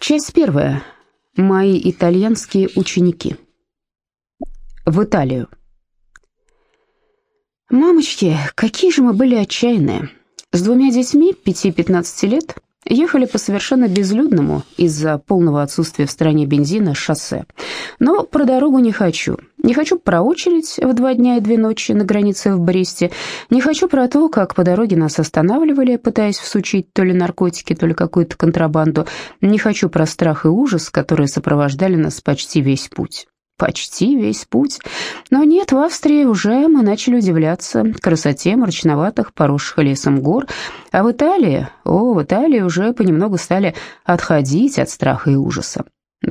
Часть первая. Мои итальянские ученики. В Италию. Мамочки, какие же мы были отчаянные. С двумя детьми, 5-15 лет, ехали по совершенно безлюдному из-за полного отсутствия в стране бензина шоссе. Но про дорогу не хочу. Не хочу про очередь в два дня и две ночи на границе в Бресте. Не хочу про то, как по дороге нас останавливали, пытаясь всучить то ли наркотики, то ли какую-то контрабанду. Не хочу про страх и ужас, которые сопровождали нас почти весь путь. Почти весь путь. Но нет, в Австрии уже мы начали удивляться красоте мрачноватых, поросших лесом гор. А в Италии, о, в Италии уже понемногу стали отходить от страха и ужаса.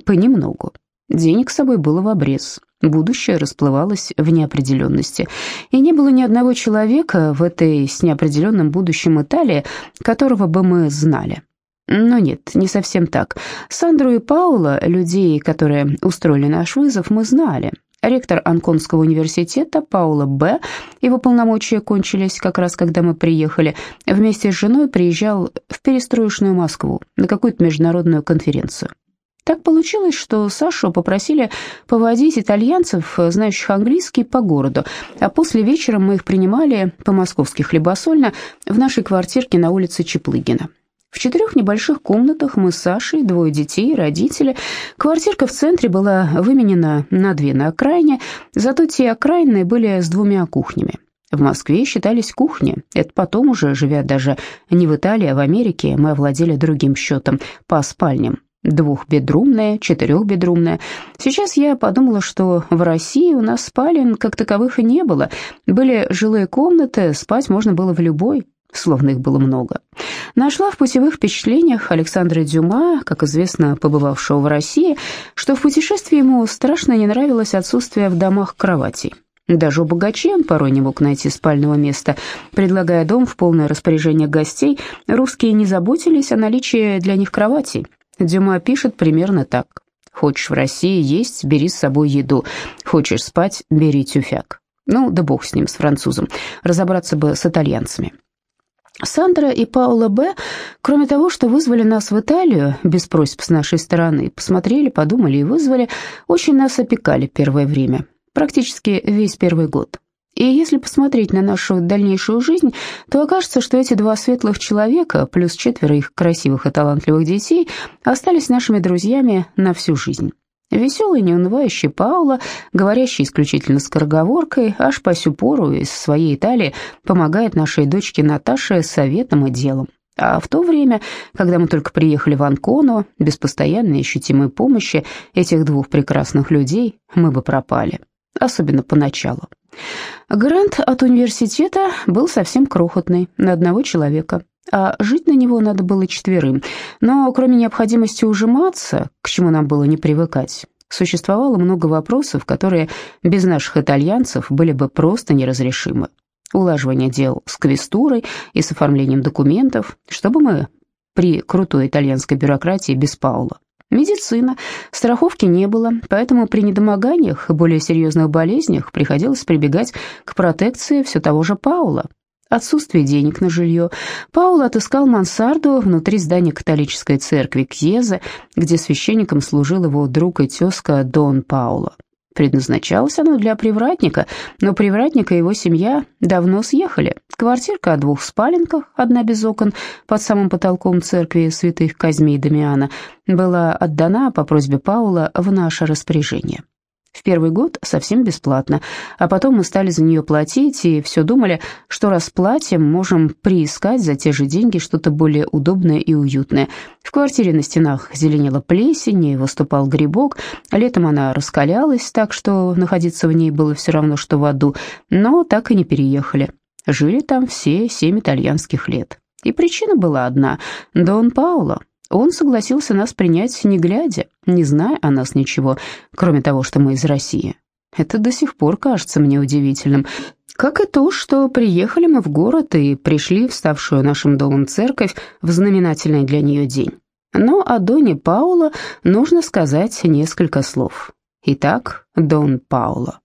Понемногу. Денег с собой было в обрез. Будущее расплывалось в неопределенности. И не было ни одного человека в этой с неопределенным будущем Италии, которого бы мы знали. Но нет, не совсем так. Сандру и Паула, людей, которые устроили наш вызов, мы знали. Ректор Анконского университета Паула Б., его полномочия кончились как раз, когда мы приехали, вместе с женой приезжал в перестроечную Москву на какую-то международную конференцию. Так получилось, что Сашу попросили поводить итальянцев, знающих английский, по городу, а после вечера мы их принимали по-московски хлебосольно в нашей квартирке на улице Чеплыгина. В четырех небольших комнатах мы с Сашей, двое детей, родители. Квартирка в центре была выменена на две на окраине, зато те окраинные были с двумя кухнями. В Москве считались кухни. Это потом уже, живя даже не в Италии, а в Америке, мы овладели другим счетом по спальням двухбедрумная, четырехбедрумная. Сейчас я подумала, что в России у нас спален как таковых и не было. Были жилые комнаты, спать можно было в любой, словно их было много. Нашла в путевых впечатлениях Александра Дюма, как известно, побывавшего в России, что в путешествии ему страшно не нравилось отсутствие в домах кроватей. Даже у богачей он порой не мог найти спального места. Предлагая дом в полное распоряжение гостей, русские не заботились о наличии для них кроватей. Дюма пишет примерно так. «Хочешь в России есть, бери с собой еду. Хочешь спать, бери тюфяк». Ну, да бог с ним, с французом. Разобраться бы с итальянцами. Сандра и Паула Б., кроме того, что вызвали нас в Италию, без просьб с нашей стороны, посмотрели, подумали и вызвали, очень нас опекали первое время, практически весь первый год. И если посмотреть на нашу дальнейшую жизнь, то окажется, что эти два светлых человека, плюс четверо их красивых и талантливых детей, остались нашими друзьями на всю жизнь. Веселый, неунывающий Паула, говорящий исключительно скороговоркой, аж по сю пору из своей Италии помогает нашей дочке Наташе советом и делом. А в то время, когда мы только приехали в Анкону, без постоянной ощутимой помощи этих двух прекрасных людей мы бы пропали, особенно поначалу. Грант от университета был совсем крохотный, на одного человека, а жить на него надо было четверым. Но кроме необходимости ужиматься, к чему нам было не привыкать, существовало много вопросов, которые без наших итальянцев были бы просто неразрешимы. Улаживание дел с квестурой и с оформлением документов, чтобы мы при крутой итальянской бюрократии без Паула. Медицина. Страховки не было, поэтому при недомоганиях и более серьезных болезнях приходилось прибегать к протекции все того же Паула. Отсутствие денег на жилье. Паул отыскал мансарду внутри здания католической церкви Кьеза, где священником служил его друг и тезка Дон Паула. Предназначалось оно для привратника, но привратник и его семья давно съехали. Квартирка о двух спаленках, одна без окон, под самым потолком церкви святых Казьми и Дамиана, была отдана по просьбе Паула в наше распоряжение. В первый год совсем бесплатно, а потом мы стали за нее платить и все думали, что расплатим, можем приискать за те же деньги что-то более удобное и уютное. В квартире на стенах зеленела плесень и выступал грибок, летом она раскалялась так, что находиться в ней было все равно, что в аду, но так и не переехали. Жили там все семь итальянских лет. И причина была одна – Дон Пауло. Он согласился нас принять не глядя, не зная о нас ничего, кроме того, что мы из России. Это до сих пор кажется мне удивительным, как и то, что приехали мы в город и пришли в ставшую нашим домом церковь в знаменательный для нее день. Но о Доне Пауло нужно сказать несколько слов. Итак, Дон Пауло.